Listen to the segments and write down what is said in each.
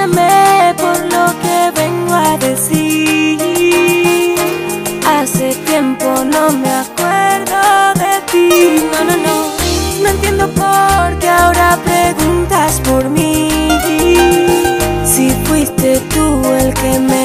Por lo que vengo a decir. Hace tiempo no me acuerdo de ti. No, no, no. No entiendo por qué ahora preguntas por mí. Si fuiste tú el que me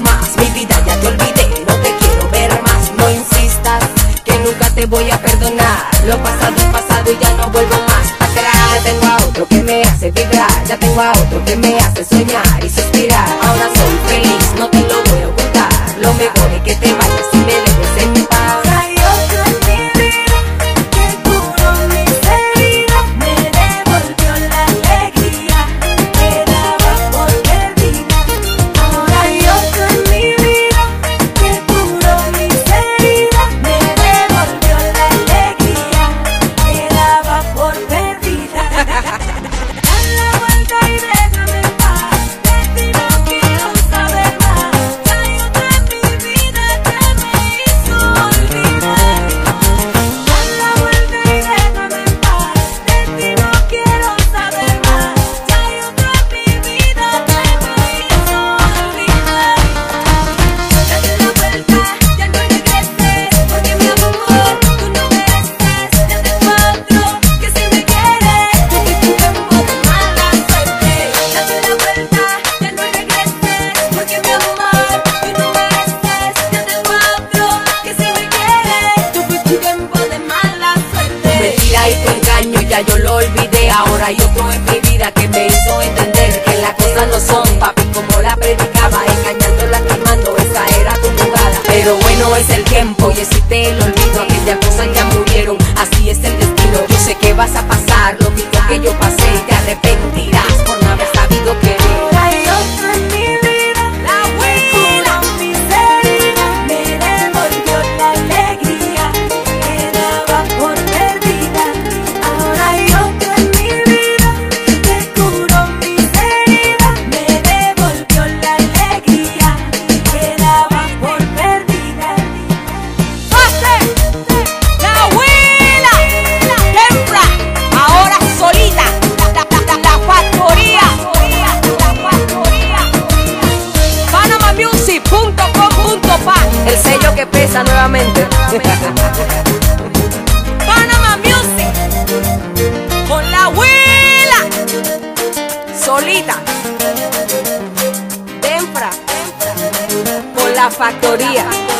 mi vida ya te olvidé, no te quiero ver más, no insistas, que nunca te voy a perdonar, lo pasado es pasado y ya no vuelvo más atrás, Ya tengo a otro que me hace vibrar, ya tengo a otro que me hace soñar y suspirar, ahora soy feliz. yo lo olvidé Ahora hay otro en mi vida que me hizo entender Que las cosas no son, papi, como la predicaba Engañando, lastimando, esa era tu jugada. Pero bueno, es el tiempo y existe el olvido Aquellas cosas ya murieron, así es el destino. Yo sé que vas a pasar, lo mismo que yo pasé y te arrepentirás Panama Music. Con la abuela. Solita. Tempra. Con la factoría.